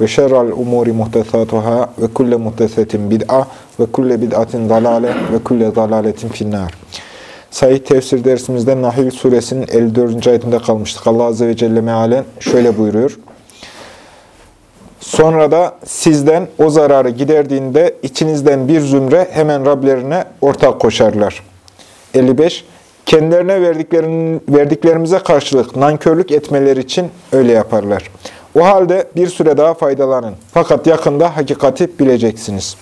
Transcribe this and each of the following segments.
ve şerrel umuri muhtesatuhâ ve kulle muhtesetin bid'a ve kulle bid'atin dalale ve kulle dalaletin finnâr. Sahih tefsir dersimizde Nahil suresinin 54. ayetinde kalmıştık. Allah Azze ve Celle mealen şöyle buyuruyor. Sonra da sizden o zararı giderdiğinde içinizden bir zümre hemen Rablerine ortak koşarlar. 55. Kendilerine verdiklerimize karşılık nankörlük etmeleri için öyle yaparlar. O halde bir süre daha faydalanın. Fakat yakında hakikati bileceksiniz.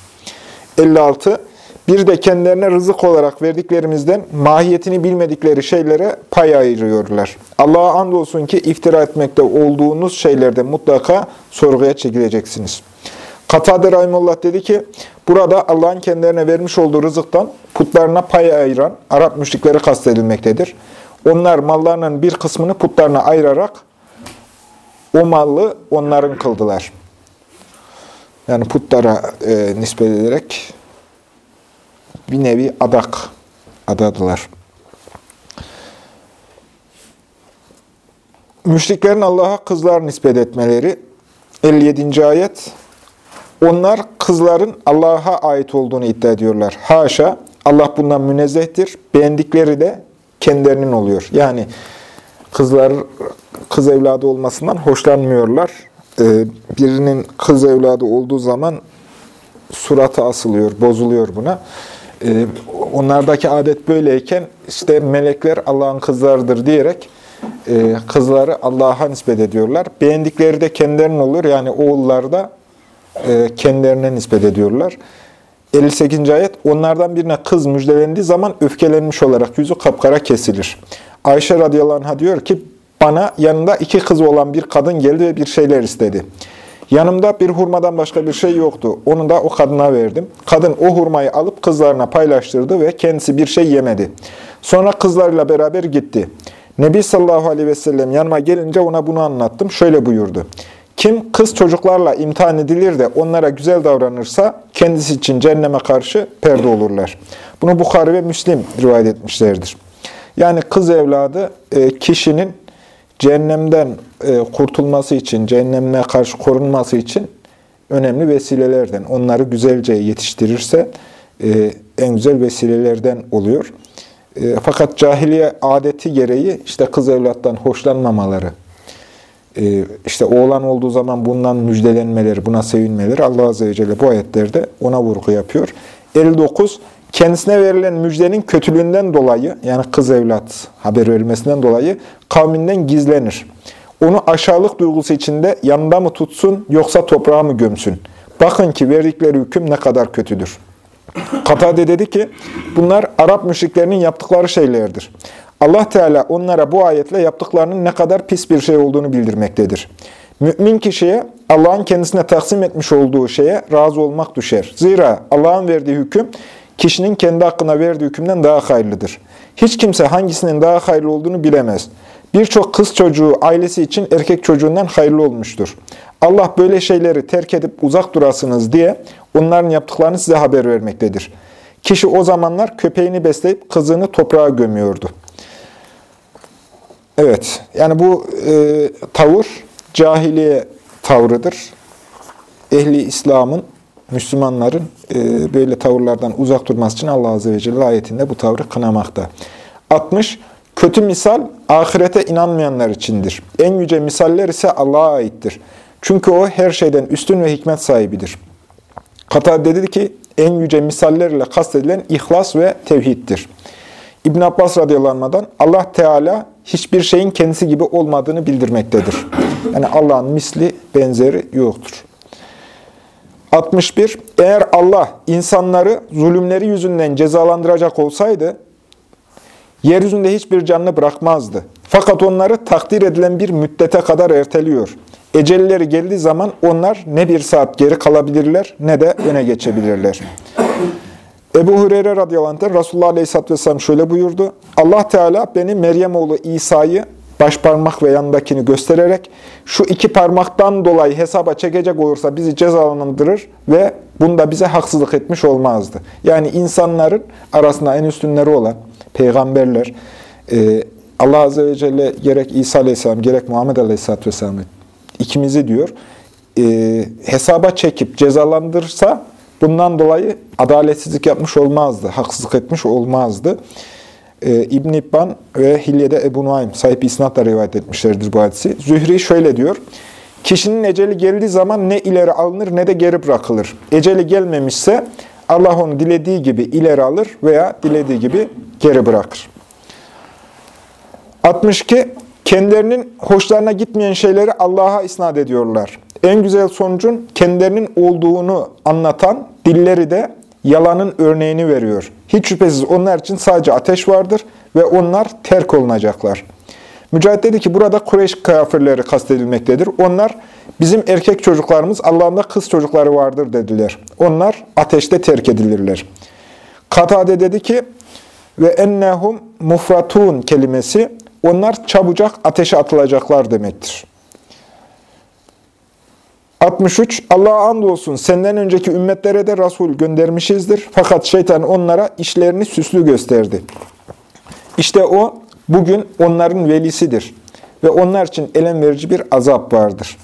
56. Bir de kendilerine rızık olarak verdiklerimizden mahiyetini bilmedikleri şeylere pay ayırıyorlar. Allah'a andolsun ki iftira etmekte olduğunuz şeylerde mutlaka sorguya çekileceksiniz. Katade Rahimullah dedi ki, burada Allah'ın kendilerine vermiş olduğu rızıktan putlarına pay ayıran Arap müşrikleri kastedilmektedir. Onlar mallarının bir kısmını putlarına ayırarak o malı onların kıldılar. Yani putlara e, nispet ederek bir nevi adak adadılar. Müşriklerin Allah'a kızlar nispet etmeleri 57. ayet Onlar kızların Allah'a ait olduğunu iddia ediyorlar. Haşa, Allah bundan münezzehtir. Beğendikleri de kendilerinin oluyor. Yani kızlar kız evladı olmasından hoşlanmıyorlar. Ee, birinin kız evladı olduğu zaman suratı asılıyor, bozuluyor buna. Ee, onlardaki adet böyleyken işte melekler Allah'ın kızlarıdır diyerek e, kızları Allah'a nispet ediyorlar. Beğendikleri de kendilerinin oluyor. Yani oğullar da e, kendilerine nispet ediyorlar. 58. ayet, onlardan birine kız müjdelendiği zaman öfkelenmiş olarak yüzü kapkara kesilir. Ayşe radıyallahu anh'a diyor ki, bana yanında iki kızı olan bir kadın geldi ve bir şeyler istedi. Yanımda bir hurmadan başka bir şey yoktu. Onu da o kadına verdim. Kadın o hurmayı alıp kızlarına paylaştırdı ve kendisi bir şey yemedi. Sonra kızlarıyla beraber gitti. Nebi sallallahu aleyhi ve sellem yanıma gelince ona bunu anlattım. Şöyle buyurdu. Kim kız çocuklarla imtihan edilir de onlara güzel davranırsa kendisi için cehenneme karşı perde olurlar. Bunu Bukhari ve Müslim rivayet etmişlerdir. Yani kız evladı e, kişinin cehennemden e, kurtulması için, cehennemine karşı korunması için önemli vesilelerden. Onları güzelce yetiştirirse e, en güzel vesilelerden oluyor. Fakat cahiliye adeti gereği işte kız evlattan hoşlanmamaları, işte oğlan olduğu zaman bundan müjdelenmeleri, buna sevinmeleri Allah Azze ve Celle bu ayetlerde ona vurgu yapıyor. 59. Kendisine verilen müjdenin kötülüğünden dolayı, yani kız evlat haber verilmesinden dolayı kavminden gizlenir. Onu aşağılık duygusu içinde yanında mı tutsun yoksa toprağa mı gömsün? Bakın ki verdikleri hüküm ne kadar kötüdür. Katade dedi ki, bunlar Arap müşriklerinin yaptıkları şeylerdir. Allah Teala onlara bu ayetle yaptıklarının ne kadar pis bir şey olduğunu bildirmektedir. Mümin kişiye Allah'ın kendisine taksim etmiş olduğu şeye razı olmak düşer. Zira Allah'ın verdiği hüküm kişinin kendi hakkına verdiği hükümden daha hayırlıdır. Hiç kimse hangisinin daha hayırlı olduğunu bilemez. Birçok kız çocuğu ailesi için erkek çocuğundan hayırlı olmuştur. Allah böyle şeyleri terk edip uzak durasınız diye onların yaptıklarını size haber vermektedir. Kişi o zamanlar köpeğini besleyip kızını toprağa gömüyordu. Evet, yani bu e, tavır cahiliye tavrıdır. Ehli İslam'ın, Müslümanların e, böyle tavırlardan uzak durması için Allah Azze ve Celle ayetinde bu tavrı kınamakta. 60. Kötü misal ahirete inanmayanlar içindir. En yüce misaller ise Allah'a aittir. Çünkü o her şeyden üstün ve hikmet sahibidir. Katade dedi ki, en yüce misallerle kastedilen ihlas ve tevhiddir. İbn Abbas radıyallahu Allah Teala hiçbir şeyin kendisi gibi olmadığını bildirmektedir. Yani Allah'ın misli, benzeri yoktur. 61. Eğer Allah insanları zulümleri yüzünden cezalandıracak olsaydı, yeryüzünde hiçbir canlı bırakmazdı. Fakat onları takdir edilen bir müddete kadar erteliyor. Ecelleri geldiği zaman onlar ne bir saat geri kalabilirler ne de öne geçebilirler. Ebu Hureyre radıyallahu anh'ten Resulullah aleyhisselatü vesselam şöyle buyurdu. Allah Teala beni Meryem oğlu İsa'yı baş parmak ve yanındakini göstererek şu iki parmaktan dolayı hesaba çekecek olursa bizi cezalandırır ve bunda bize haksızlık etmiş olmazdı. Yani insanların arasında en üstünleri olan peygamberler, e, Allah Azze ve Celle gerek İsa Aleyhisselam gerek Muhammed Aleyhisselatü Vesselam ikimizi diyor, e, hesaba çekip cezalandırırsa bundan dolayı adaletsizlik yapmış olmazdı, haksızlık etmiş olmazdı e, İbn-i İbban ve Hilye'de Ebu Nuaym sahip isnatla rivayet etmişlerdir bu hadisi. Zühri şöyle diyor. Kişinin eceli geldiği zaman ne ileri alınır ne de geri bırakılır. Eceli gelmemişse Allah onu dilediği gibi ileri alır veya dilediği gibi geri bırakır. 62. Kendilerinin hoşlarına gitmeyen şeyleri Allah'a isnat ediyorlar. En güzel sonucun kendilerinin olduğunu anlatan dilleri de yalanın örneğini veriyor. Hiç şüphesiz onlar için sadece ateş vardır ve onlar terk olunacaklar. Mücahit dedi ki burada Kureyş kafirleri kastedilmektedir. Onlar bizim erkek çocuklarımız Allah'ın da kız çocukları vardır dediler. Onlar ateşte terk edilirler. Katade dedi ki ve ennehum mufratun kelimesi onlar çabucak ateşe atılacaklar demektir. 63. Allah'a andolsun senden önceki ümmetlere de Resul göndermişizdir. Fakat şeytan onlara işlerini süslü gösterdi. İşte o bugün onların velisidir. Ve onlar için elem verici bir azap vardır.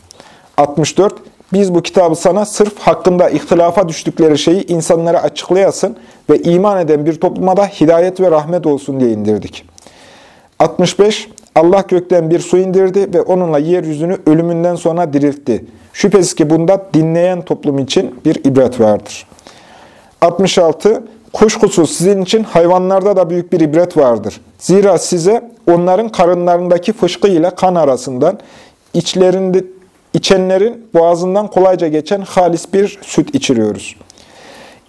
64. Biz bu kitabı sana sırf hakkında ihtilafa düştükleri şeyi insanlara açıklayasın ve iman eden bir topluma da hidayet ve rahmet olsun diye indirdik. 65. Allah gökten bir su indirdi ve onunla yeryüzünü ölümünden sonra diriltti. Şüphesiz ki bunda dinleyen toplum için bir ibret vardır. 66. Kuşkusuz sizin için hayvanlarda da büyük bir ibret vardır. Zira size onların karınlarındaki fışkı ile kan arasından, içlerinde içenlerin boğazından kolayca geçen halis bir süt içiriyoruz.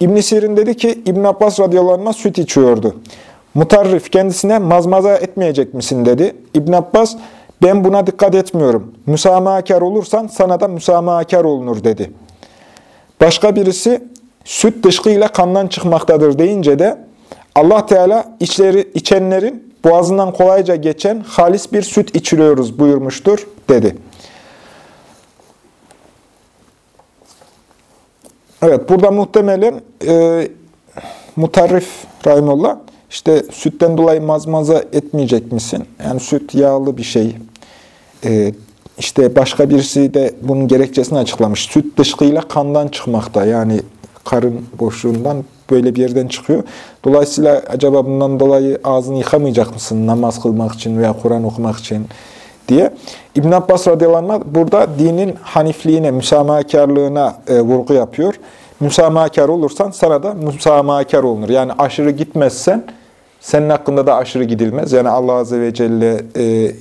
İbn Sirin dedi ki İbn Abbas radıyallahu anh süt içiyordu. Mutarrif kendisine mazmaza etmeyecek misin dedi. İbn Abbas ben buna dikkat etmiyorum. Müsamahakar olursan sana da müsamahakar olunur dedi. Başka birisi süt dışkıyla kandan çıkmaktadır deyince de Allah Teala içleri, içenlerin boğazından kolayca geçen halis bir süt içiriyoruz buyurmuştur dedi. Evet burada muhtemelen e, mutarrif rahimullah işte sütten dolayı mazmaza etmeyecek misin? Yani süt yağlı bir şey. Ee, işte başka birisi de bunun gerekçesini açıklamış. Süt dışkıyla kandan çıkmakta. Yani karın boşluğundan böyle bir yerden çıkıyor. Dolayısıyla acaba bundan dolayı ağzını yıkamayacak mısın namaz kılmak için veya Kur'an okumak için diye. İbn Abbas radıyallahu anh burada dinin hanifliğine, müsamahakarlığına e, vurgu yapıyor. Müsamahakar olursan sana da müsamahakar olunur. Yani aşırı gitmezsen senin hakkında da aşırı gidilmez. Yani Allah Azze ve Celle e,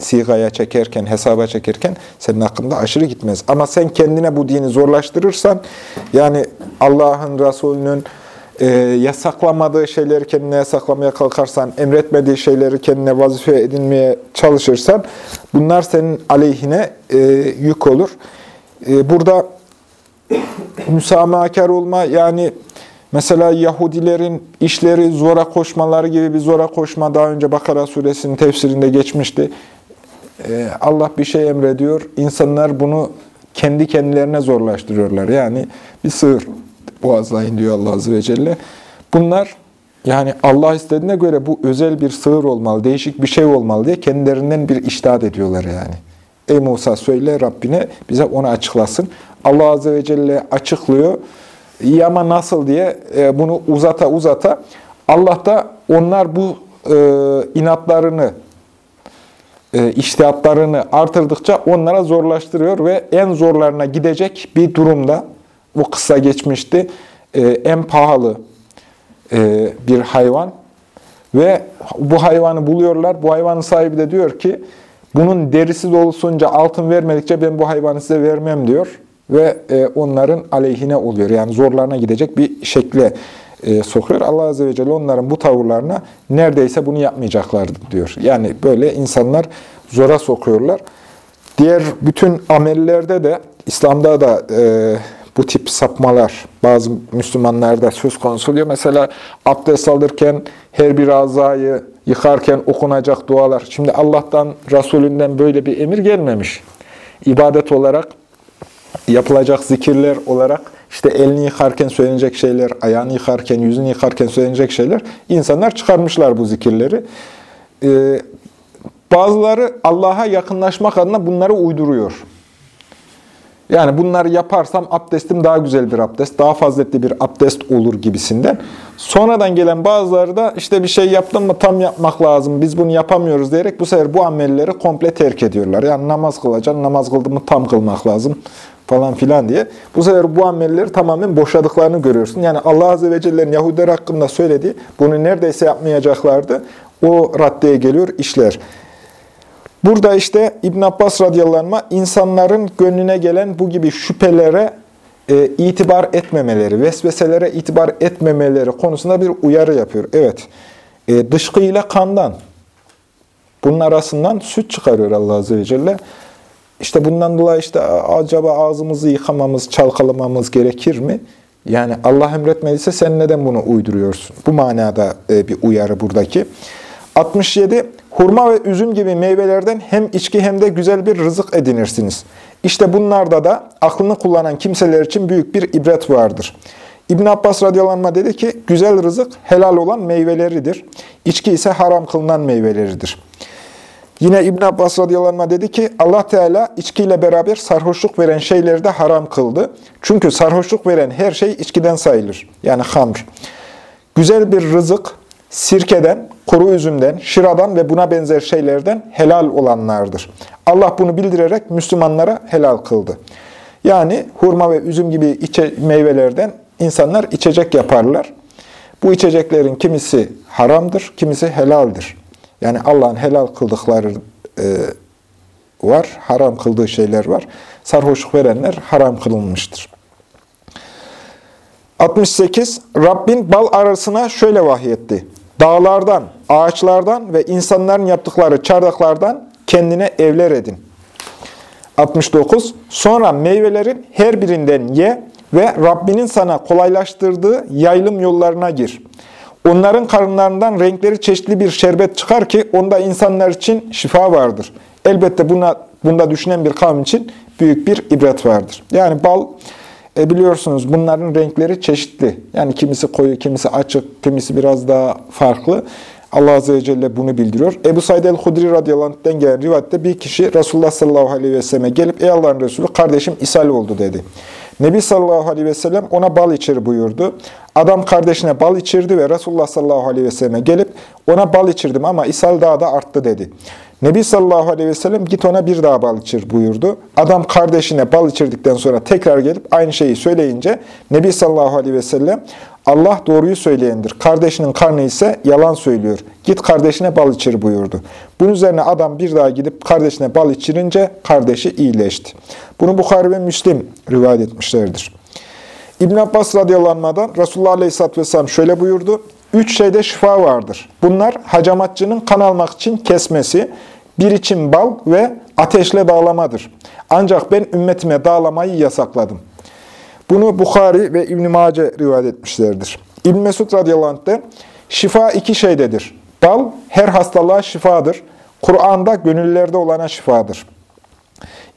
sigaya çekerken, hesaba çekerken senin hakkında aşırı gitmez. Ama sen kendine bu dini zorlaştırırsan, yani Allah'ın, Resulünün e, yasaklamadığı şeyleri kendine yasaklamaya kalkarsan, emretmediği şeyleri kendine vazife edinmeye çalışırsan, bunlar senin aleyhine e, yük olur. E, burada müsamahakar olma, yani Mesela Yahudilerin işleri zora koşmaları gibi bir zora koşma daha önce Bakara suresinin tefsirinde geçmişti. Ee, Allah bir şey emrediyor. İnsanlar bunu kendi kendilerine zorlaştırıyorlar. Yani bir sığır boğazlayın diyor Allah Azze ve Celle. Bunlar yani Allah istediğine göre bu özel bir sığır olmalı, değişik bir şey olmalı diye kendilerinden bir iştahat ediyorlar yani. Ey Musa söyle Rabbine bize onu açıklasın. Allah Azze ve Celle açıklıyor. İyi ama nasıl diye e, bunu uzata uzata Allah da onlar bu e, inatlarını, iştihatlarını artırdıkça onlara zorlaştırıyor ve en zorlarına gidecek bir durumda bu kısa geçmişti. E, en pahalı e, bir hayvan ve bu hayvanı buluyorlar. Bu hayvanın sahibi de diyor ki bunun derisi dolusunca altın vermedikçe ben bu hayvanı size vermem diyor ve e, onların aleyhine oluyor. Yani zorlarına gidecek bir şekle e, sokuyor. Allah Azze ve Celle onların bu tavırlarına neredeyse bunu yapmayacaklardı diyor. Yani böyle insanlar zora sokuyorlar. Diğer bütün amellerde de, İslam'da da e, bu tip sapmalar bazı Müslümanlarda söz konusu oluyor. Mesela abdest alırken her bir azayı yıkarken okunacak dualar. Şimdi Allah'tan, Resulünden böyle bir emir gelmemiş. İbadet olarak yapılacak zikirler olarak işte elini yıkarken söylenecek şeyler, ayağını yıkarken, yüzünü yıkarken söylenecek şeyler insanlar çıkarmışlar bu zikirleri. Ee, bazıları Allah'a yakınlaşmak adına bunları uyduruyor. Yani bunları yaparsam abdestim daha güzel bir abdest, daha faziletli bir abdest olur gibisinden. Sonradan gelen bazıları da işte bir şey yaptım mı tam yapmak lazım, biz bunu yapamıyoruz diyerek bu sefer bu amelleri komple terk ediyorlar. Yani namaz kılacaksın, namaz kıldın mı tam kılmak lazım falan filan diye. Bu sefer bu amelleri tamamen boşadıklarını görüyorsun. Yani Allah Azze ve Celle'nin Yahudiler hakkında söylediği, bunu neredeyse yapmayacaklardı. O raddeye geliyor işler. Burada işte İbn Abbas radıyallahu insanların gönlüne gelen bu gibi şüphelere e, itibar etmemeleri, vesveselere itibar etmemeleri konusunda bir uyarı yapıyor. Evet, e, dışkı ile kandan, bunun arasından süt çıkarıyor Allah Azze ve Celle. İşte bundan dolayı işte acaba ağzımızı yıkamamız, çalkalamamız gerekir mi? Yani Allah emretmediyse sen neden bunu uyduruyorsun? Bu manada e, bir uyarı buradaki. 67. Hurma ve üzüm gibi meyvelerden hem içki hem de güzel bir rızık edinirsiniz. İşte bunlarda da aklını kullanan kimseler için büyük bir ibret vardır. İbn Abbas radıyallahu anh dedi ki, güzel rızık helal olan meyveleridir. İçki ise haram kılınan meyveleridir. Yine İbn Abbas radıyallahu dedi ki, Allah Teala içkiyle beraber sarhoşluk veren şeyleri de haram kıldı. Çünkü sarhoşluk veren her şey içkiden sayılır. Yani hamr. Güzel bir rızık, sirkeden, kuru üzümden, şıradan ve buna benzer şeylerden helal olanlardır. Allah bunu bildirerek Müslümanlara helal kıldı. Yani hurma ve üzüm gibi içe, meyvelerden insanlar içecek yaparlar. Bu içeceklerin kimisi haramdır, kimisi helaldir. Yani Allah'ın helal kıldıkları e, var, haram kıldığı şeyler var. Sarhoşluk verenler haram kılınmıştır. 68. Rabbin bal arasına şöyle vahyetti. Dağlardan, ağaçlardan ve insanların yaptıkları çardaklardan kendine evler edin. 69. Sonra meyvelerin her birinden ye ve Rabbinin sana kolaylaştırdığı yaylım yollarına gir. Onların karınlarından renkleri çeşitli bir şerbet çıkar ki onda insanlar için şifa vardır. Elbette buna, bunda düşünen bir kavim için büyük bir ibret vardır. Yani bal e biliyorsunuz bunların renkleri çeşitli. Yani kimisi koyu, kimisi açık, kimisi biraz daha farklı. Allah Azze ve Celle bunu bildiriyor. Ebu Said el-Hudri radıyallahu gelen rivayette bir kişi Resulullah sallallahu aleyhi ve selleme gelip Ey Allah'ın Resulü kardeşim ishal oldu dedi. Nebi sallallahu aleyhi ve sellem ona bal içir buyurdu. Adam kardeşine bal içirdi ve Resulullah sallallahu aleyhi ve selleme gelip ona bal içirdim ama ishal daha da arttı dedi. Nebi sallallahu aleyhi ve sellem git ona bir daha bal içir buyurdu. Adam kardeşine bal içirdikten sonra tekrar gelip aynı şeyi söyleyince Nebi sallallahu aleyhi ve sellem Allah doğruyu söyleyendir. Kardeşinin karnı ise yalan söylüyor. Git kardeşine bal içir buyurdu. Bunun üzerine adam bir daha gidip kardeşine bal içirince kardeşi iyileşti. Bunu Bukhari ve Müslim rivayet etmişlerdir. İbn Abbas radıyallahu Resulullah aleyhisselatü vesselam şöyle buyurdu. Üç şeyde şifa vardır. Bunlar hacamatçının kan almak için kesmesi, bir için bal ve ateşle dağlamadır. Ancak ben ümmetime dağlamayı yasakladım. Bunu Bukhari ve İbn-i Mace rivayet etmişlerdir. İbn Mesud radıyallahu anh de, şifa iki şeydedir. Bal her hastalığa şifadır. Kur'an'da gönüllerde olana şifadır.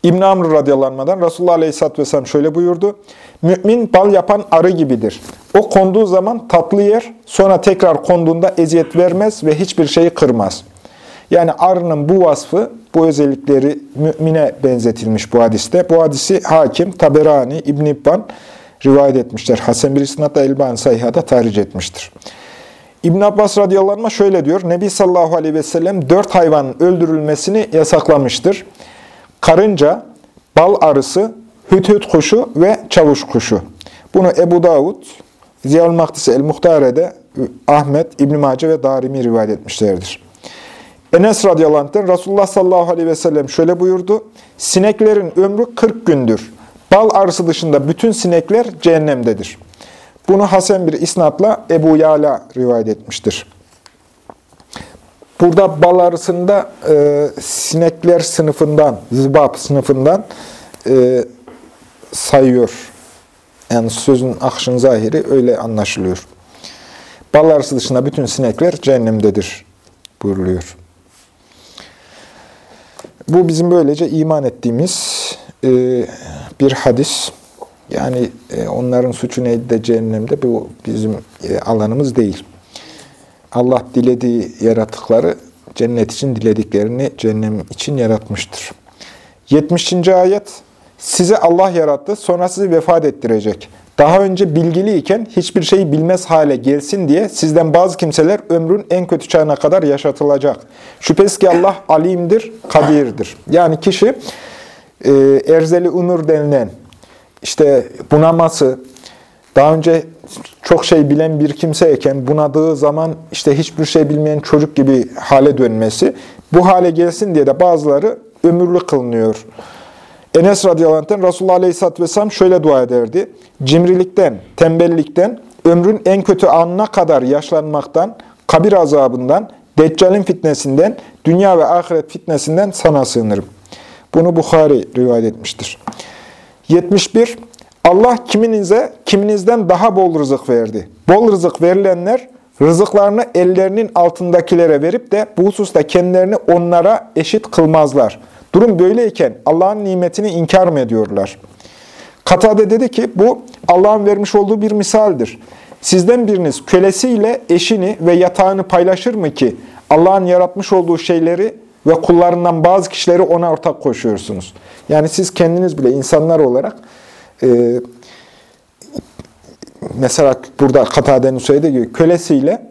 İbn-i Amr radıyallahu anh'dan Resulullah aleyhisselatü vesselam şöyle buyurdu. Mümin bal yapan arı gibidir. O konduğu zaman tatlı yer, sonra tekrar konduğunda eziyet vermez ve hiçbir şeyi kırmaz. Yani arının bu vasfı, bu özellikleri mümine benzetilmiş bu hadiste. Bu hadisi Hakim, Taberani, İbn İbban rivayet etmişler. Hasan bir isnatla Elbani Sayha'da tahric etmiştir. İbn Abbas radıyallahu anh şöyle diyor. Nebi sallallahu aleyhi ve sellem dört hayvanın öldürülmesini yasaklamıştır. Karınca, bal arısı, hüthüt kuşu ve çavuş kuşu. Bunu Ebu Davud, Ziyal Mahdisi El-Muhtare'de Ahmet, İbn-i Mace ve Darimi rivayet etmişlerdir. Enes radıyallahu anh'ten Resulullah sallallahu aleyhi ve sellem şöyle buyurdu. Sineklerin ömrü 40 gündür. Bal arısı dışında bütün sinekler cehennemdedir. Bunu Hasan bir isnatla Ebu Yala rivayet etmiştir. Burada bal arısında e, sinekler sınıfından, zıbap sınıfından e, sayıyor. Yani sözün akışın zahiri öyle anlaşılıyor. Bal arısı dışında bütün sinekler cehennemdedir buyuruluyor. Bu bizim böylece iman ettiğimiz e, bir hadis. Yani e, onların suçu neydi de cehennemde bu bizim e, alanımız değil. Allah dilediği yaratıkları cennet için dilediklerini cehennem için yaratmıştır. 70. ayet Size Allah yarattı, sonra sizi vefat ettirecek. Daha önce bilgili iken hiçbir şeyi bilmez hale gelsin diye sizden bazı kimseler ömrün en kötü çağına kadar yaşatılacak. Şüphesiz ki Allah alimdir, kadirdir. Yani kişi e, erzeli unur denilen işte bunaması, daha önce çok şey bilen bir kimseyken bunadığı zaman işte hiçbir şey bilmeyen çocuk gibi hale dönmesi, bu hale gelsin diye de bazıları ömürlü kılınıyor. Enes radıyallahu anh'ten Resulullah aleyhisselatü vesselam şöyle dua ederdi. Cimrilikten, tembellikten, ömrün en kötü anına kadar yaşlanmaktan, kabir azabından, deccalin fitnesinden, dünya ve ahiret fitnesinden sana sığınırım. Bunu Bukhari rivayet etmiştir. 71. Allah kiminize, kiminizden daha bol rızık verdi. Bol rızık verilenler, rızıklarını ellerinin altındakilere verip de bu hususta kendilerini onlara eşit kılmazlar. Durum böyleyken Allah'ın nimetini inkar mı ediyorlar? Katade dedi ki bu Allah'ın vermiş olduğu bir misaldir. Sizden biriniz kölesiyle eşini ve yatağını paylaşır mı ki Allah'ın yaratmış olduğu şeyleri ve kullarından bazı kişileri ona ortak koşuyorsunuz. Yani siz kendiniz bile insanlar olarak e, mesela burada Katade'nin söylediği gibi kölesiyle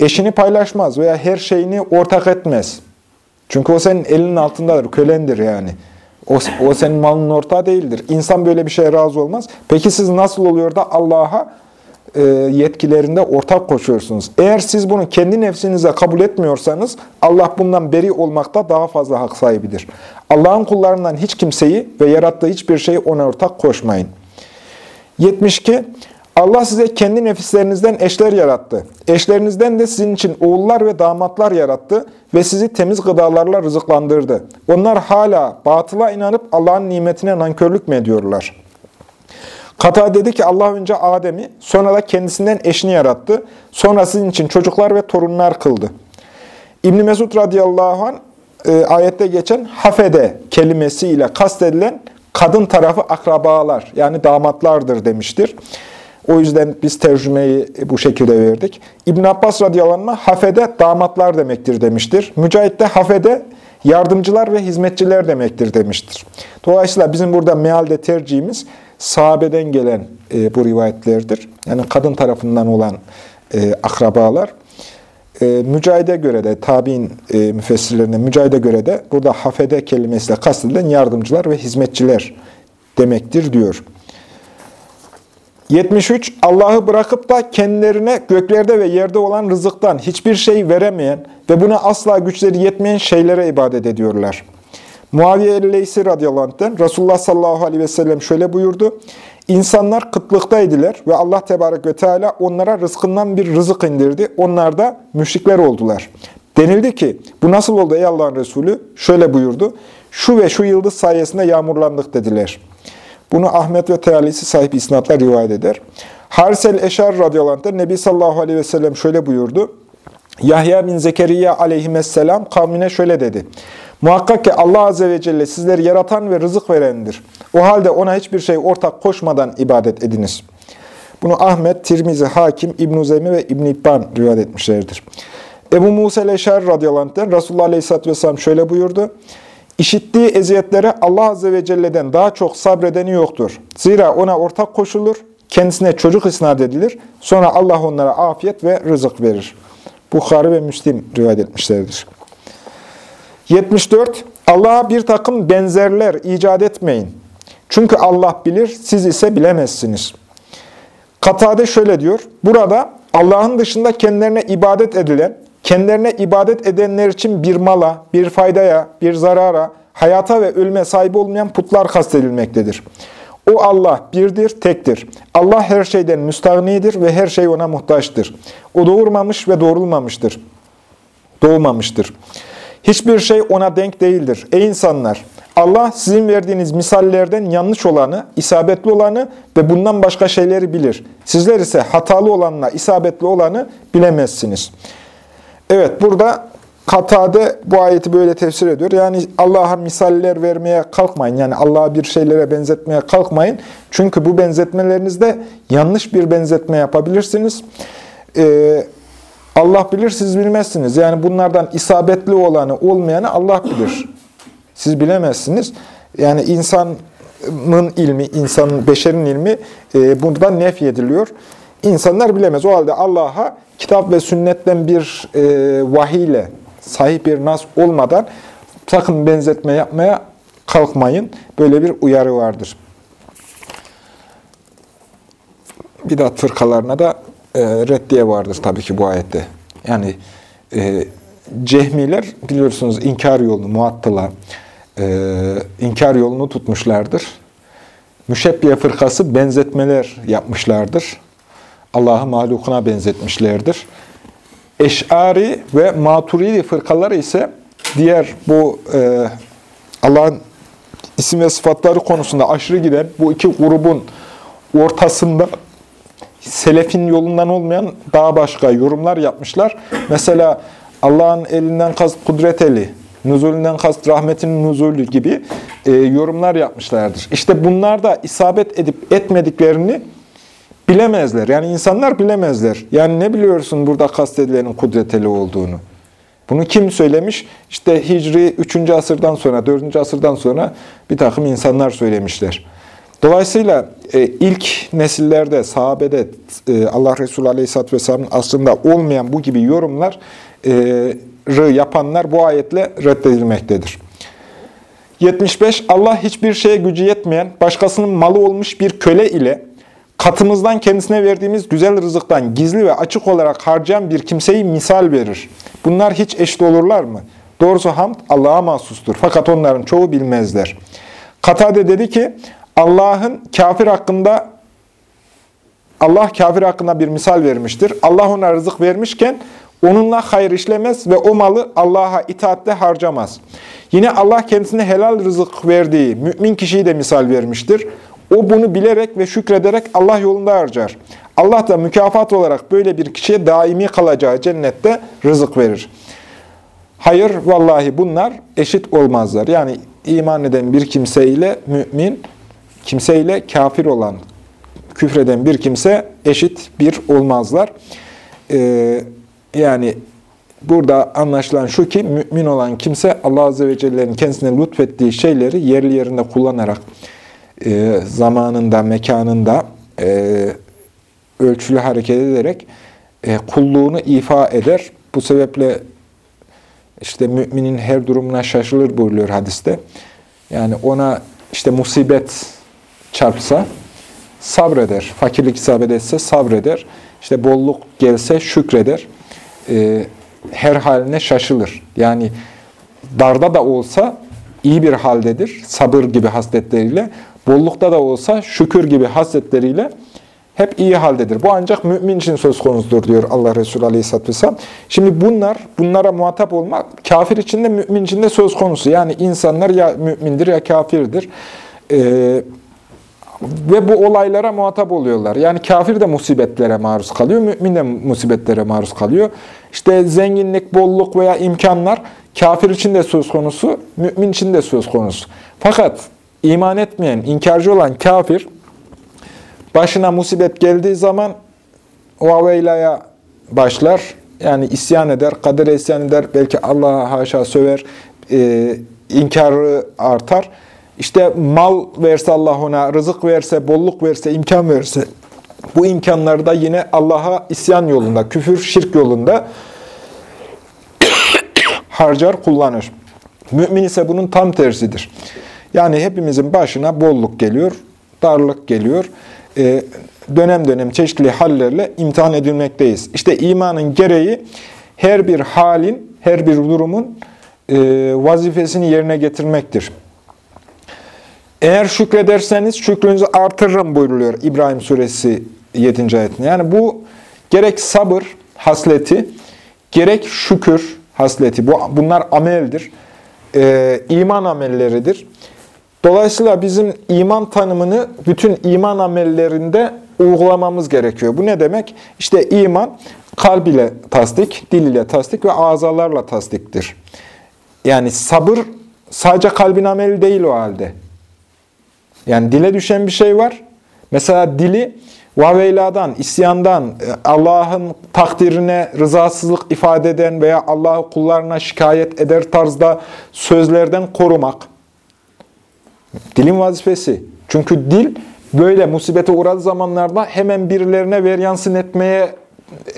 eşini paylaşmaz veya her şeyini ortak etmez. Çünkü o senin elinin altındadır, kölendir yani. O, o senin malının ortağı değildir. İnsan böyle bir şeye razı olmaz. Peki siz nasıl oluyor da Allah'a e, yetkilerinde ortak koşuyorsunuz? Eğer siz bunu kendi nefsinize kabul etmiyorsanız Allah bundan beri olmakta daha fazla hak sahibidir. Allah'ın kullarından hiç kimseyi ve yarattığı hiçbir şeyi ona ortak koşmayın. 72. Allah size kendi nefislerinizden eşler yarattı. Eşlerinizden de sizin için oğullar ve damatlar yarattı ve sizi temiz gıdalarla rızıklandırdı. Onlar hala batıla inanıp Allah'ın nimetine nankörlük mü ediyorlar? Kata dedi ki Allah önce Adem'i, sonra da kendisinden eşini yarattı. Sonra sizin için çocuklar ve torunlar kıldı. İbn Mesud radıyallahu anh e, ayette geçen hafede kelimesiyle kastedilen kadın tarafı akrabalar yani damatlardır demiştir. O yüzden biz tercümeyi bu şekilde verdik. İbn Abbas radıyallahu hafede damatlar demektir demiştir. Mücahit de hafede yardımcılar ve hizmetçiler demektir demiştir. Dolayısıyla bizim burada mealde tercihimiz sahabeden gelen e, bu rivayetlerdir. Yani kadın tarafından olan e, akrabalar. E, Mücahide göre de, tabi'in e, müfessirlerine Mücahide göre de burada hafede kelimesiyle kastedilen yardımcılar ve hizmetçiler demektir diyor. 73. Allah'ı bırakıp da kendilerine göklerde ve yerde olan rızıktan hiçbir şey veremeyen ve buna asla güçleri yetmeyen şeylere ibadet ediyorlar. Muaviye el-Leysi radıyallahu anh'ten Resulullah sallallahu aleyhi ve sellem şöyle buyurdu. İnsanlar kıtlıktaydılar ve Allah tebarek ve teala onlara rızkından bir rızık indirdi. Onlar da müşrikler oldular. Denildi ki bu nasıl oldu ey Allah'ın Resulü? Şöyle buyurdu. Şu ve şu yıldız sayesinde yağmurlandık dediler. Bunu Ahmet ve Tealisi sahip isnatlar rivayet eder. Harsel Eşar radıyallahu Nebi sallallahu aleyhi ve sellem şöyle buyurdu. Yahya bin Zekeriya aleyhisselam kavmine şöyle dedi. Muhakkak ki Allah azze ve celle sizleri yaratan ve rızık verendir. O halde ona hiçbir şey ortak koşmadan ibadet ediniz. Bunu Ahmet, Tirmizi, Hakim, İbn-i Zeymi ve İbn-i İbban rivayet etmişlerdir. Ebu Musa el-Eşar radıyallahu anh'ten Resulullah aleyhisselatü vesselam şöyle buyurdu. İşittiği eziyetlere Allah Azze ve Celle'den daha çok sabredeni yoktur. Zira ona ortak koşulur, kendisine çocuk isnat edilir, sonra Allah onlara afiyet ve rızık verir. Bukhari ve Müslim rivayet etmişlerdir. 74. Allah'a bir takım benzerler icat etmeyin. Çünkü Allah bilir, siz ise bilemezsiniz. Katade şöyle diyor, burada Allah'ın dışında kendilerine ibadet edilen, kendilerine ibadet edenler için bir mala, bir faydaya, bir zarara, hayata ve ölüme sahip olmayan putlar kastedilmektedir. O Allah birdir, tektir. Allah her şeyden müstahnidir ve her şey ona muhtaçtır. O doğurmamış ve doğrulmamıştır. doğmamıştır. Hiçbir şey ona denk değildir. Ey insanlar! Allah sizin verdiğiniz misallerden yanlış olanı, isabetli olanı ve bundan başka şeyleri bilir. Sizler ise hatalı olanla isabetli olanı bilemezsiniz. Evet burada Katade bu ayeti böyle tefsir ediyor. Yani Allah'a misaller vermeye kalkmayın. Yani Allah'a bir şeylere benzetmeye kalkmayın. Çünkü bu benzetmelerinizde yanlış bir benzetme yapabilirsiniz. Ee, Allah bilir, siz bilmezsiniz. Yani bunlardan isabetli olanı, olmayanı Allah bilir. Siz bilemezsiniz. Yani insanın ilmi, insanın, beşerin ilmi e, bundan nef ediliyor. İnsanlar bilemez. O halde Allah'a kitap ve sünnetten bir e, vahiyle, sahip bir nas olmadan sakın benzetme yapmaya kalkmayın. Böyle bir uyarı vardır. Bidat fırkalarına da e, reddiye vardır tabii ki bu ayette. Yani e, cehmiler biliyorsunuz inkar yolunu, muattıla, e, inkar yolunu tutmuşlardır. Müşebbiye fırkası benzetmeler yapmışlardır. Allah'ı mahlukuna benzetmişlerdir. Eş'ari ve Maturidi fırkaları ise diğer bu e, Allah'ın isim ve sıfatları konusunda aşırı giden bu iki grubun ortasında selefin yolundan olmayan daha başka yorumlar yapmışlar. Mesela Allah'ın elinden kast kudret eli, nuzulünden kast rahmetin nuzulü gibi e, yorumlar yapmışlardır. İşte bunlar da isabet edip etmediklerini bilemezler. Yani insanlar bilemezler. Yani ne biliyorsun burada kastedilenin kudreteli olduğunu? Bunu kim söylemiş? İşte Hicri 3. asırdan sonra, 4. asırdan sonra bir takım insanlar söylemişler. Dolayısıyla e, ilk nesillerde, sahabede e, Allah Resulü Aleyhisselatü Vesselam'ın aslında olmayan bu gibi yorumlar e, yapanlar bu ayetle reddedilmektedir. 75. Allah hiçbir şeye gücü yetmeyen, başkasının malı olmuş bir köle ile katımızdan kendisine verdiğimiz güzel rızıktan gizli ve açık olarak harcayan bir kimseyi misal verir. Bunlar hiç eşit olurlar mı? Doğrusu hamd Allah'a mahsustur. Fakat onların çoğu bilmezler. Katade dedi ki, Allah'ın kafir hakkında Allah kafir hakkında bir misal vermiştir. Allah ona rızık vermişken onunla hayır işlemez ve o malı Allah'a itaatte harcamaz. Yine Allah kendisine helal rızık verdiği mümin kişiyi de misal vermiştir. O bunu bilerek ve şükrederek Allah yolunda harcar. Allah da mükafat olarak böyle bir kişiye daimi kalacağı cennette rızık verir. Hayır, vallahi bunlar eşit olmazlar. Yani iman eden bir kimse ile mümin, kimse ile kafir olan, küfreden bir kimse eşit bir olmazlar. Ee, yani burada anlaşılan şu ki mümin olan kimse Allah Azze ve Celle'nin kendisine lütfettiği şeyleri yerli yerinde kullanarak e, zamanında, mekanında e, ölçülü hareket ederek e, kulluğunu ifa eder. Bu sebeple işte müminin her durumuna şaşılır buyuruyor hadiste. Yani ona işte musibet çarpsa sabreder. Fakirlik isabet etse sabreder. İşte bolluk gelse şükreder. E, her haline şaşılır. Yani darda da olsa iyi bir haldedir. Sabır gibi hasletleriyle. Bollukta da olsa şükür gibi hasletleriyle hep iyi haldedir. Bu ancak mümin için söz konusudur diyor Allah Resulü Aleyhisselatü Vesselam. Şimdi bunlar, bunlara muhatap olmak kafir için de mümin için de söz konusu. Yani insanlar ya mümindir ya kafirdir. Ee, ve bu olaylara muhatap oluyorlar. Yani kafir de musibetlere maruz kalıyor, mümin de musibetlere maruz kalıyor. İşte zenginlik, bolluk veya imkanlar kafir için de söz konusu, mümin için de söz konusu. Fakat iman etmeyen, inkarcı olan kafir, başına musibet geldiği zaman vaveylaya başlar. Yani isyan eder, kadere isyan eder, belki Allah'a haşa söver, e, inkarı artar. İşte mal verse Allah ona, rızık verse, bolluk verse, imkan verse, bu imkanları da yine Allah'a isyan yolunda, küfür, şirk yolunda harcar, kullanır. Mümin ise bunun tam tersidir. Yani hepimizin başına bolluk geliyor, darlık geliyor. Ee, dönem dönem çeşitli hallerle imtihan edilmekteyiz. İşte imanın gereği her bir halin, her bir durumun e, vazifesini yerine getirmektir. Eğer şükrederseniz şükrünüzü artırırım buyruluyor İbrahim suresi 7. ayetinde. Yani bu gerek sabır, hasleti, gerek şükür, hasleti. Bu, bunlar ameldir. E, iman amelleridir. Dolayısıyla bizim iman tanımını bütün iman amellerinde uygulamamız gerekiyor. Bu ne demek? İşte iman kalb ile tasdik, dil ile tasdik ve azalarla tasdiktir. Yani sabır sadece kalbin ameli değil o halde. Yani dile düşen bir şey var. Mesela dili vaveyladan, isyandan, e, Allah'ın takdirine rızasızlık ifade eden veya Allah'ı kullarına şikayet eder tarzda sözlerden korumak. Dilin vazifesi. Çünkü dil böyle musibete uğradığı zamanlarda hemen birilerine veryansın etmeye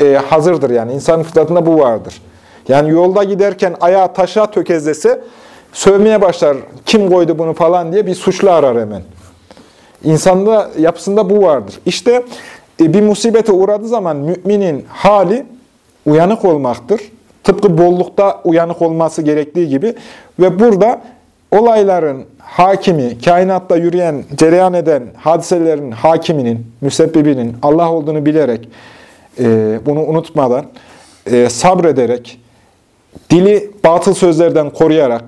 e, hazırdır yani. İnsanın fıtratında bu vardır. Yani yolda giderken ayağı taşa tökezlese sövmeye başlar. Kim koydu bunu falan diye bir suçlu arar hemen. İnsanda yapısında bu vardır. İşte e, bir musibete uğradığı zaman müminin hali uyanık olmaktır. Tıpkı bollukta uyanık olması gerektiği gibi. Ve burada olayların hakimi, kainatta yürüyen, cereyan eden hadiselerin hakiminin, müsebbibinin Allah olduğunu bilerek, e, bunu unutmadan, e, sabrederek, dili batıl sözlerden koruyarak,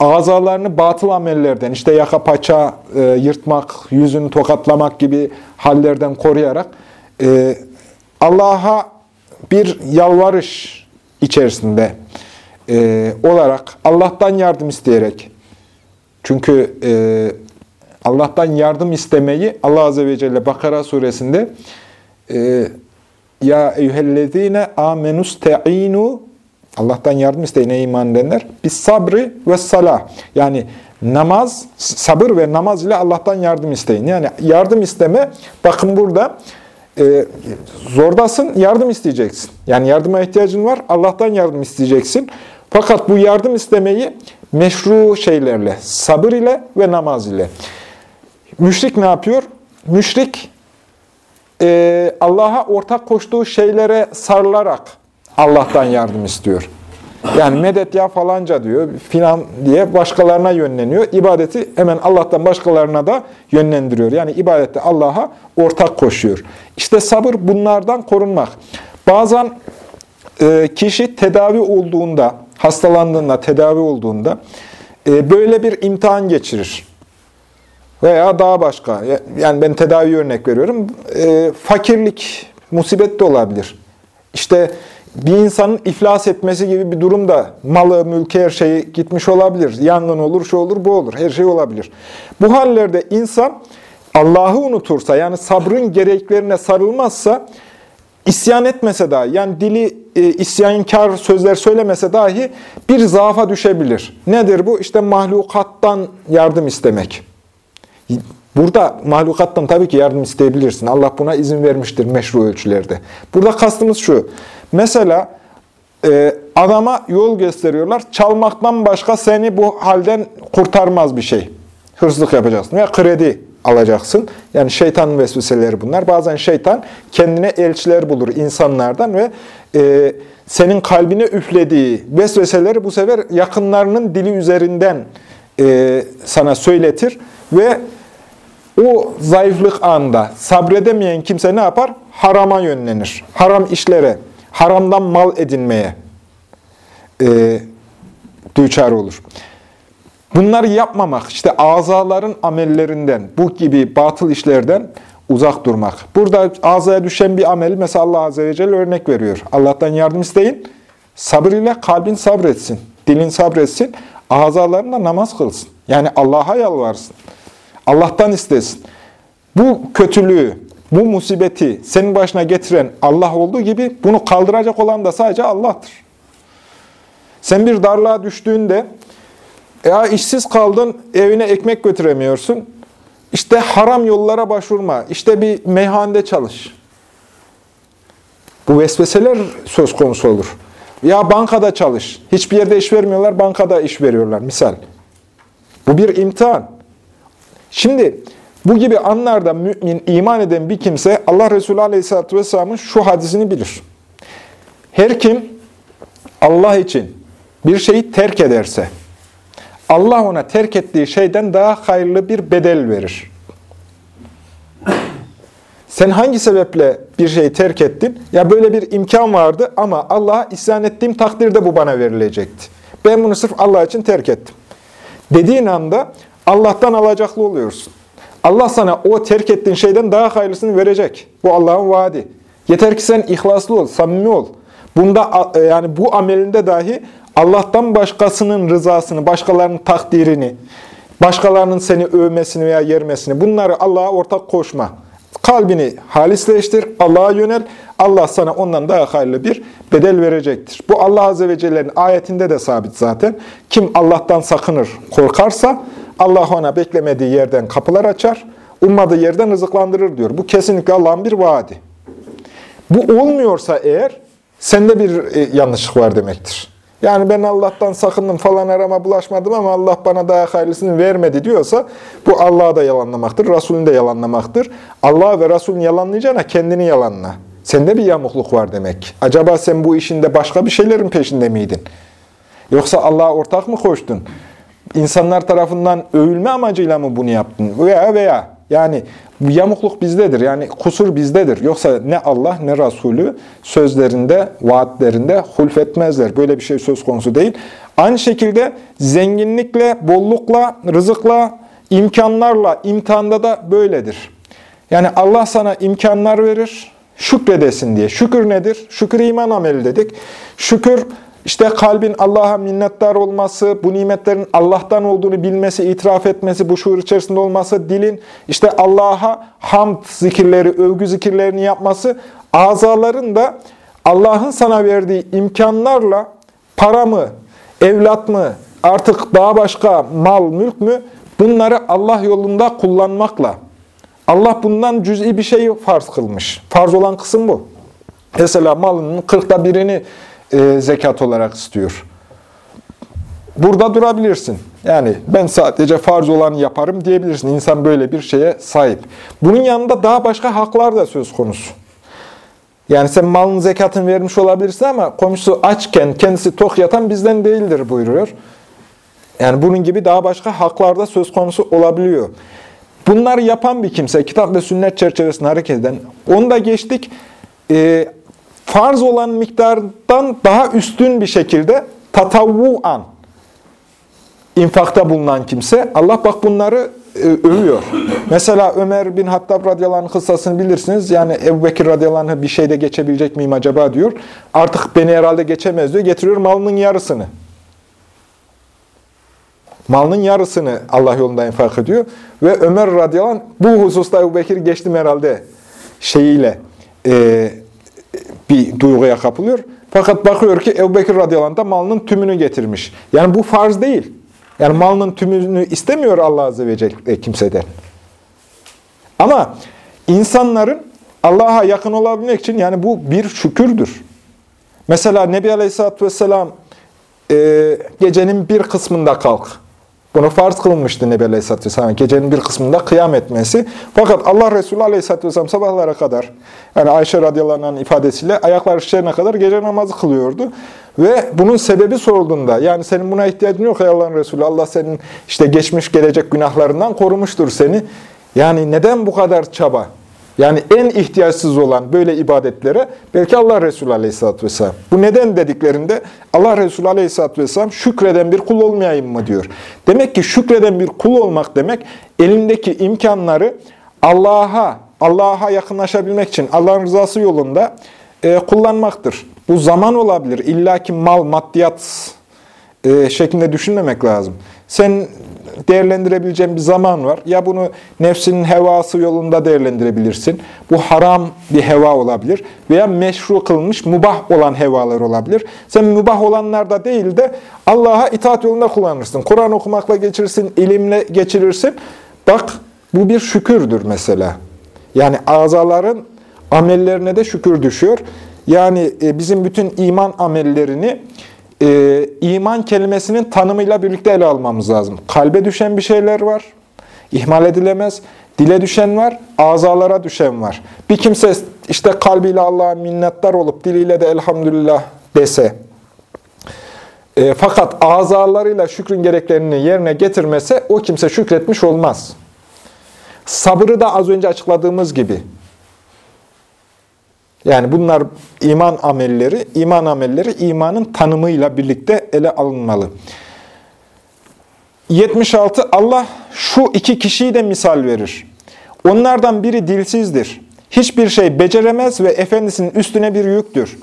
azalarını batıl amellerden, işte yaka paça e, yırtmak, yüzünü tokatlamak gibi hallerden koruyarak Allah'a bir yalvarış içerisinde olarak, Allah'tan yardım isteyerek, çünkü e, Allah'tan yardım istemeyi Allah Azze ve Celle Bakara suresinde e, Ya eyyühellezine amenus te'inu Allah'tan yardım isteyin ey iman edenler. Biz sabri ve salah. Yani namaz, sabır ve namaz ile Allah'tan yardım isteyin. Yani yardım isteme, bakın burada e, zordasın, yardım isteyeceksin. Yani yardıma ihtiyacın var, Allah'tan yardım isteyeceksin. Fakat bu yardım istemeyi meşru şeylerle, sabır ile ve namaz ile. Müşrik ne yapıyor? Müşrik e, Allah'a ortak koştuğu şeylere sarılarak Allah'tan yardım istiyor. Yani medet ya falanca diyor, filan diye başkalarına yönleniyor. İbadeti hemen Allah'tan başkalarına da yönlendiriyor. Yani ibadette Allah'a ortak koşuyor. İşte sabır bunlardan korunmak. Bazen e, kişi tedavi olduğunda, hastalandığında, tedavi olduğunda e, böyle bir imtihan geçirir. Veya daha başka. Yani ben tedavi örnek veriyorum. E, fakirlik, musibet de olabilir. İşte bir insanın iflas etmesi gibi bir durumda malı, mülkü, her şeyi gitmiş olabilir. Yangın olur, şu olur, bu olur. Her şey olabilir. Bu hallerde insan Allah'ı unutursa, yani sabrın gereklerine sarılmazsa, isyan etmese dahi, yani dili e, isyankar sözler söylemese dahi bir zaafa düşebilir. Nedir bu? İşte mahlukattan yardım istemek. Burada mahlukattan tabii ki yardım isteyebilirsin. Allah buna izin vermiştir meşru ölçülerde. Burada kastımız şu. Mesela e, adama yol gösteriyorlar. Çalmaktan başka seni bu halden kurtarmaz bir şey. Hırsızlık yapacaksın veya kredi alacaksın. Yani şeytanın vesveseleri bunlar. Bazen şeytan kendine elçiler bulur insanlardan ve e, senin kalbine üflediği vesveseleri bu sefer yakınlarının dili üzerinden e, sana söyletir ve o zayıflık anda sabredemeyen kimse ne yapar? Harama yönlenir. Haram işlere, haramdan mal edinmeye e, düçar olur. Bunları yapmamak, işte azaların amellerinden, bu gibi batıl işlerden uzak durmak. Burada azaya düşen bir amel, mesela Allah Azze ve Celle örnek veriyor. Allah'tan yardım isteyin, sabır ile kalbin sabretsin, dilin sabretsin, azalarında namaz kılsın. Yani Allah'a yalvarsın. Allah'tan istesin. Bu kötülüğü, bu musibeti senin başına getiren Allah olduğu gibi bunu kaldıracak olan da sadece Allah'tır. Sen bir darlığa düştüğünde ya işsiz kaldın, evine ekmek götüremiyorsun. İşte haram yollara başvurma. İşte bir meyhanede çalış. Bu vesveseler söz konusu olur. Ya bankada çalış. Hiçbir yerde iş vermiyorlar, bankada iş veriyorlar misal. Bu bir imtihan. Şimdi bu gibi anlarda mümin, iman eden bir kimse Allah Resulü Aleyhisselatü Vesselam'ın şu hadisini bilir. Her kim Allah için bir şeyi terk ederse, Allah ona terk ettiği şeyden daha hayırlı bir bedel verir. Sen hangi sebeple bir şeyi terk ettin? Ya böyle bir imkan vardı ama Allah'a isyan ettiğim takdirde bu bana verilecekti. Ben bunu sırf Allah için terk ettim. Dediğin anda Allah'tan alacaklı oluyorsun. Allah sana o terk ettiğin şeyden daha hayırlısını verecek. Bu Allah'ın vaadi. Yeter ki sen ihlaslı ol, samimi ol. Bunda yani bu amelinde dahi Allah'tan başkasının rızasını, başkalarının takdirini, başkalarının seni övmesini veya yermesini bunları Allah'a ortak koşma. Kalbini halisleştir, Allah'a yönel. Allah sana ondan daha hayırlı bir bedel verecektir. Bu Allah Azze ve Celle'nin ayetinde de sabit zaten. Kim Allah'tan sakınır, korkarsa Allah ona beklemediği yerden kapılar açar, ummadığı yerden rızıklandırır diyor. Bu kesinlikle Allah'ın bir vaadi. Bu olmuyorsa eğer sende bir e, yanlışlık var demektir. Yani ben Allah'tan sakındım falan arama bulaşmadım ama Allah bana daha hayırlısını vermedi diyorsa bu Allah'ı da yalanlamaktır, Resulünü de yalanlamaktır. Allah ve Resulün yalanlayacağına kendini yalanla. Sende bir yamukluk var demek. Acaba sen bu işinde başka bir şeylerin peşinde miydin? Yoksa Allah'a ortak mı koştun? İnsanlar tarafından övülme amacıyla mı bunu yaptın? Veya veya yani yamukluk bizdedir. Yani kusur bizdedir. Yoksa ne Allah ne Resulü sözlerinde, vaatlerinde hulfetmezler. Böyle bir şey söz konusu değil. Aynı şekilde zenginlikle, bollukla, rızıkla, imkanlarla, imtihanda da böyledir. Yani Allah sana imkanlar verir, şükredesin diye. Şükür nedir? Şükür iman ameli dedik. Şükür işte kalbin Allah'a minnettar olması, bu nimetlerin Allah'tan olduğunu bilmesi, itiraf etmesi, bu şuur içerisinde olması, dilin işte Allah'a hamd zikirleri, övgü zikirlerini yapması, azaların da Allah'ın sana verdiği imkanlarla para mı, evlat mı, artık daha başka mal, mülk mü bunları Allah yolunda kullanmakla. Allah bundan cüz'i bir şeyi farz kılmış. Farz olan kısım bu. Mesela malının kırkta birini e, zekat olarak istiyor. Burada durabilirsin. Yani ben sadece farz olanı yaparım diyebilirsin. İnsan böyle bir şeye sahip. Bunun yanında daha başka haklar da söz konusu. Yani sen malın zekatını vermiş olabilirsin ama komşusu açken kendisi tok yatan bizden değildir buyuruyor. Yani bunun gibi daha başka haklar da söz konusu olabiliyor. Bunları yapan bir kimse, kitap ve sünnet çerçevesinde hareket eden, onu da geçtik, e, farz olan miktardan daha üstün bir şekilde tatavvuan infakta bulunan kimse, Allah bak bunları e, övüyor. Mesela Ömer bin Hattab radıyallahu anh kıssasını bilirsiniz. Yani Ebu Bekir radıyallahu anh bir şeyde geçebilecek miyim acaba diyor. Artık beni herhalde geçemez diyor. Getiriyor malının yarısını. Malının yarısını Allah yolunda infak ediyor. Ve Ömer radıyallahu anh bu hususta Ebu Bekir geçtim herhalde şeyiyle e, bir duyguya kapılıyor. Fakat bakıyor ki Ebu Bekir radıyallahu anh malının tümünü getirmiş. Yani bu farz değil. Yani malının tümünü istemiyor Allah Azze ve Celle kimseden. Ama insanların Allah'a yakın olabilmek için yani bu bir şükürdür. Mesela Nebi Aleyhisselatü Vesselam e, gecenin bir kısmında kalk. Bunu farz kılınmıştı Nebi Aleyhisselatü Vesselam. Gecenin bir kısmında kıyam etmesi. Fakat Allah Resulü Aleyhisselatü Vesselam sabahlara kadar, yani Ayşe radıyallahu ifadesiyle ayaklar şişerine kadar gece namazı kılıyordu. Ve bunun sebebi sorulduğunda, yani senin buna ihtiyacın yok ey Allah'ın Resulü. Allah senin işte geçmiş gelecek günahlarından korumuştur seni. Yani neden bu kadar çaba? Yani en ihtiyaçsız olan böyle ibadetlere belki Allah Resulü Aleyhisselatü Vesselam. Bu neden dediklerinde Allah Resulü Aleyhisselatü Vesselam şükreden bir kul olmayayım mı diyor. Demek ki şükreden bir kul olmak demek elindeki imkanları Allah'a Allah'a yakınlaşabilmek için Allah'ın rızası yolunda e, kullanmaktır. Bu zaman olabilir. İlla ki mal, maddiyat e, şeklinde düşünmemek lazım. Sen değerlendirebileceğin bir zaman var. Ya bunu nefsinin hevası yolunda değerlendirebilirsin. Bu haram bir heva olabilir. Veya meşru kılınmış, mubah olan hevalar olabilir. Sen mubah olanlarda değil de Allah'a itaat yolunda kullanırsın. Kur'an okumakla geçirirsin, ilimle geçirirsin. Bak bu bir şükürdür mesela. Yani azaların amellerine de şükür düşüyor. Yani e, bizim bütün iman amellerini e, iman kelimesinin tanımıyla birlikte ele almamız lazım. Kalbe düşen bir şeyler var, ihmal edilemez. Dile düşen var, azalara düşen var. Bir kimse işte kalbiyle Allah'a minnettar olup diliyle de elhamdülillah dese, e, fakat azalarıyla şükrün gereklerini yerine getirmese o kimse şükretmiş olmaz. Sabrı da az önce açıkladığımız gibi. Yani bunlar iman amelleri, iman amelleri imanın tanımıyla birlikte ele alınmalı. 76. Allah şu iki kişiyi de misal verir. Onlardan biri dilsizdir. Hiçbir şey beceremez ve efendisinin üstüne bir yüktür.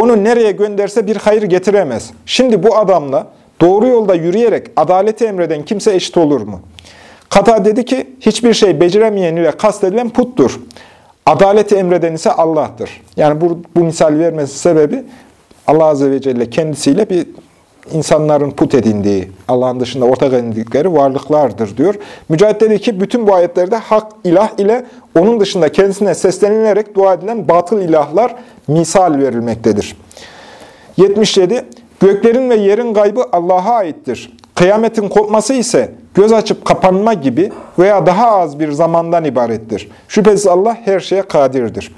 Onu nereye gönderse bir hayır getiremez. Şimdi bu adamla doğru yolda yürüyerek adaleti emreden kimse eşit olur mu? Kata dedi ki, hiçbir şey beceremeyen ile kastedilen puttur. Adaleti emreden ise Allah'tır. Yani bu, bu misal vermesi sebebi Allah Azze ve Celle kendisiyle bir insanların put edindiği, Allah'ın dışında ortak edindikleri varlıklardır diyor. Mücahit dedi ki bütün bu ayetlerde hak ilah ile onun dışında kendisine seslenilerek dua edilen batıl ilahlar misal verilmektedir. 77. Göklerin ve yerin gaybı Allah'a aittir. Kıyametin kopması ise göz açıp kapanma gibi veya daha az bir zamandan ibarettir. Şüphesiz Allah her şeye kadirdir.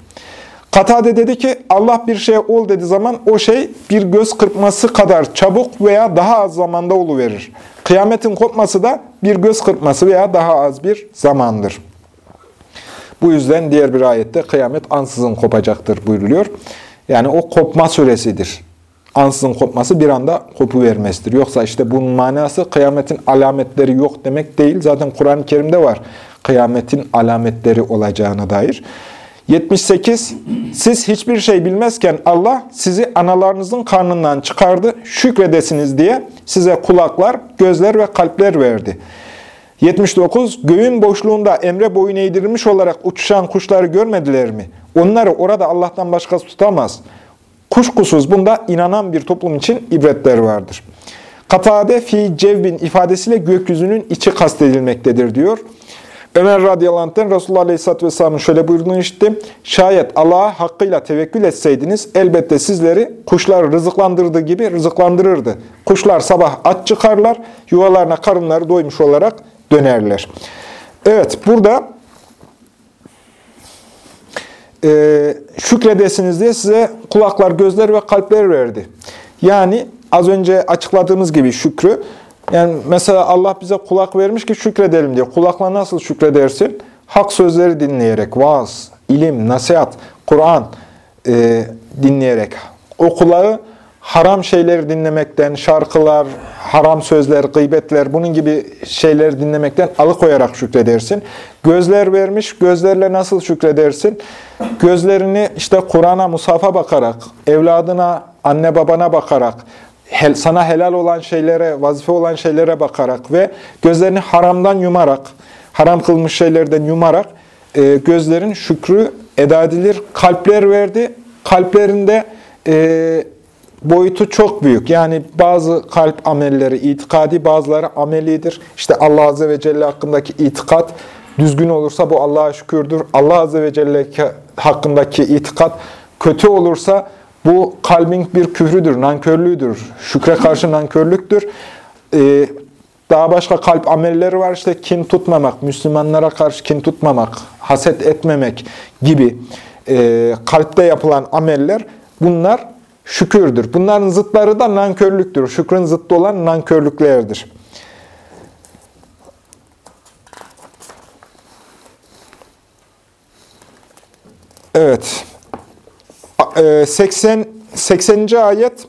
Katade dedi ki Allah bir şeye ol dediği zaman o şey bir göz kırpması kadar çabuk veya daha az zamanda oluverir. Kıyametin kopması da bir göz kırpması veya daha az bir zamandır. Bu yüzden diğer bir ayette kıyamet ansızın kopacaktır buyuruluyor. Yani o kopma süresidir. Ansızın kopması bir anda kopu vermesidir. Yoksa işte bunun manası kıyametin alametleri yok demek değil. Zaten Kur'an-ı Kerim'de var kıyametin alametleri olacağına dair. 78. Siz hiçbir şey bilmezken Allah sizi analarınızın karnından çıkardı, şükredesiniz diye size kulaklar, gözler ve kalpler verdi. 79. Göğün boşluğunda emre boyun eğdirilmiş olarak uçuşan kuşları görmediler mi? Onları orada Allah'tan başkası tutamaz. Kuşkusuz bunda inanan bir toplum için ibretler vardır. Katade fi cevbin ifadesiyle gökyüzünün içi kastedilmektedir diyor. Ömer radıyallahu anh'ten Resulullah aleyhisselatü vesselamın şöyle buyurduğunu işittim. Şayet Allah'a hakkıyla tevekkül etseydiniz elbette sizleri kuşlar rızıklandırdığı gibi rızıklandırırdı. Kuşlar sabah aç çıkarlar, yuvalarına karınları doymuş olarak dönerler. Evet burada e, şükredesiniz diye size kulaklar, gözler ve kalpler verdi. Yani az önce açıkladığımız gibi şükrü yani mesela Allah bize kulak vermiş ki şükredelim diye. Kulakla nasıl şükredersin? Hak sözleri dinleyerek, vaaz, ilim, nasihat, Kur'an e, dinleyerek. O kulağı haram şeyleri dinlemekten, şarkılar, haram sözler, gıybetler, bunun gibi şeyleri dinlemekten alıkoyarak şükredersin. Gözler vermiş, gözlerle nasıl şükredersin? Gözlerini işte Kur'an'a, Musaf'a bakarak, evladına, anne babana bakarak, sana helal olan şeylere, vazife olan şeylere bakarak ve gözlerini haramdan yumarak, haram kılmış şeylerden yumarak e, gözlerin şükrü eda edilir. Kalpler verdi. Kalplerinde e, boyutu çok büyük. Yani bazı kalp amelleri itikadi, bazıları amelidir. İşte Allah Azze ve Celle hakkındaki itikat düzgün olursa bu Allah'a şükürdür. Allah Azze ve Celle hakkındaki itikat kötü olursa bu kalbin bir küfrüdür, nankörlüğüdür. Şükre karşı nankörlüktür. Ee, daha başka kalp amelleri var işte kin tutmamak, Müslümanlara karşı kin tutmamak, haset etmemek gibi e, kalpte yapılan ameller bunlar şükürdür. Bunların zıtları da nankörlüktür. Şükrün zıttı olan nankörlüklerdir. Evet. 80 80. ayet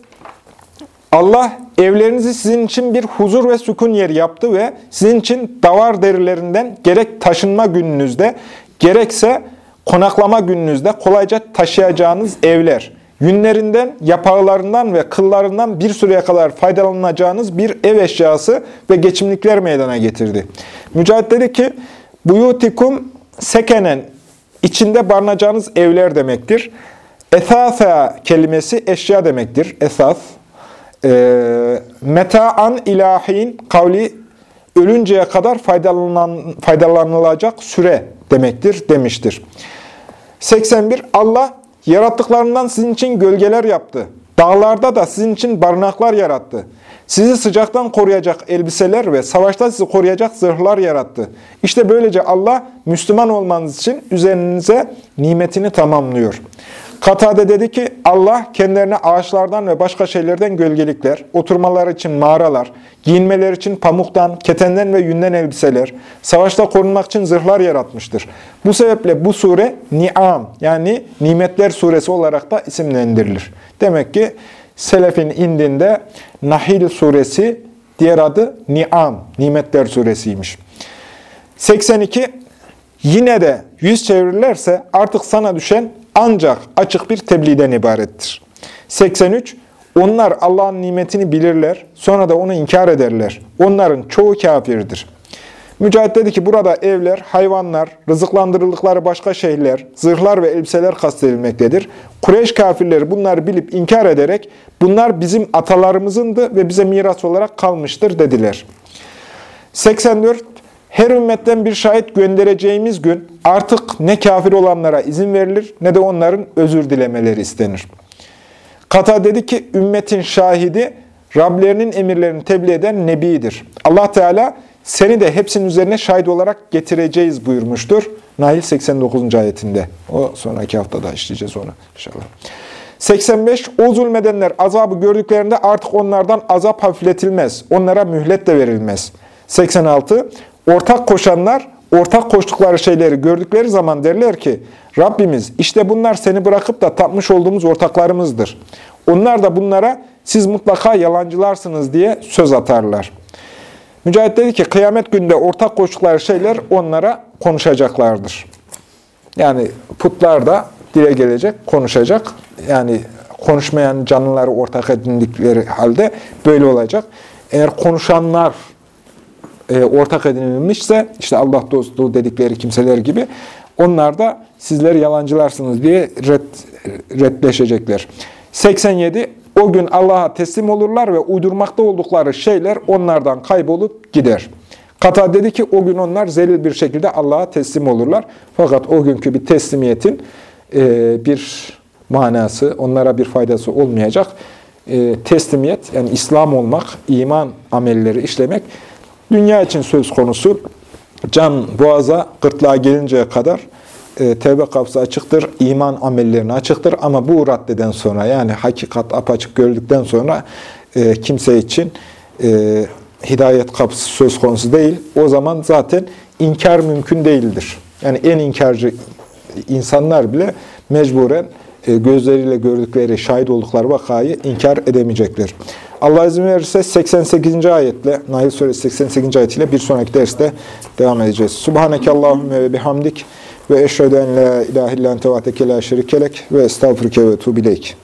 Allah evlerinizi sizin için bir huzur ve sükun yeri yaptı ve sizin için davar derilerinden gerek taşınma gününüzde gerekse konaklama gününüzde kolayca taşıyacağınız evler, yünlerinden, yapağlarından ve kıllarından bir süreye kadar faydalanacağınız bir ev eşyası ve geçimlikler meydana getirdi. Mücahit dedi ki, buyutikum sekenen, içinde barınacağınız evler demektir. Esasa kelimesi eşya demektir. Esas. E, meta'an ilahin kavli ölünceye kadar faydalanan, faydalanılacak süre demektir demiştir. 81. Allah yarattıklarından sizin için gölgeler yaptı. Dağlarda da sizin için barınaklar yarattı. Sizi sıcaktan koruyacak elbiseler ve savaşta sizi koruyacak zırhlar yarattı. İşte böylece Allah Müslüman olmanız için üzerinize nimetini tamamlıyor. Katade dedi ki Allah kendilerine ağaçlardan ve başka şeylerden gölgelikler, oturmalar için mağaralar, giyinmeler için pamuktan, ketenden ve yünden elbiseler, savaşta korunmak için zırhlar yaratmıştır. Bu sebeple bu sure Ni'am yani nimetler suresi olarak da isimlendirilir. Demek ki Selefin indinde Nahil suresi diğer adı Ni'am, nimetler suresiymiş. 82 Yine de yüz çevirirlerse artık sana düşen ancak açık bir tebliğden ibarettir. 83. Onlar Allah'ın nimetini bilirler, sonra da onu inkar ederler. Onların çoğu kafirdir. Mücahit dedi ki burada evler, hayvanlar, rızıklandırıldıkları başka şeyler, zırhlar ve elbiseler kastedilmektedir. Kureyş kafirleri bunları bilip inkar ederek bunlar bizim atalarımızındı ve bize miras olarak kalmıştır dediler. 84. Her ümmetten bir şahit göndereceğimiz gün artık ne kafir olanlara izin verilir ne de onların özür dilemeleri istenir. Kata dedi ki ümmetin şahidi Rablerinin emirlerini tebliğ eden Nebi'dir. Allah Teala seni de hepsinin üzerine şahit olarak getireceğiz buyurmuştur. Nail 89. ayetinde. O sonraki haftada işleyeceğiz onu inşallah. 85. O zulmedenler azabı gördüklerinde artık onlardan azap hafifletilmez. Onlara mühlet de verilmez. 86. Ortak koşanlar ortak koştukları şeyleri gördükleri zaman derler ki Rabbimiz işte bunlar seni bırakıp da tapmış olduğumuz ortaklarımızdır. Onlar da bunlara siz mutlaka yalancılarsınız diye söz atarlar. Mücahit dedi ki kıyamet günde ortak koştukları şeyler onlara konuşacaklardır. Yani putlar da dile gelecek, konuşacak. Yani konuşmayan canlıları ortak edindikleri halde böyle olacak. Eğer konuşanlar e, ortak edinilmişse, işte Allah dostu dedikleri kimseler gibi, onlar da sizler yalancılarsınız diye red, redleşecekler. 87. O gün Allah'a teslim olurlar ve uydurmakta oldukları şeyler onlardan kaybolup gider. Kata dedi ki o gün onlar zelil bir şekilde Allah'a teslim olurlar. Fakat o günkü bir teslimiyetin e, bir manası, onlara bir faydası olmayacak. E, teslimiyet, yani İslam olmak, iman amelleri işlemek, Dünya için söz konusu can boğaza, gırtlağa gelinceye kadar e, tevbe kapısı açıktır, iman amellerine açıktır. Ama bu raddeden sonra yani hakikat apaçık gördükten sonra e, kimse için e, hidayet kapısı söz konusu değil. O zaman zaten inkar mümkün değildir. Yani en inkarcı insanlar bile mecburen gözleriyle gördükleri, şahit oldukları vakayı inkar edemeyecekler. Allah izin verirse 88. ayetle, Nail Suresi 88. ayetiyle bir sonraki derste devam edeceğiz. Subhaneke Allahümme ve bihamdik ve eşhedü en la ilahe illan tevateke la şerikelek ve estağfurke ve tuğbileyk.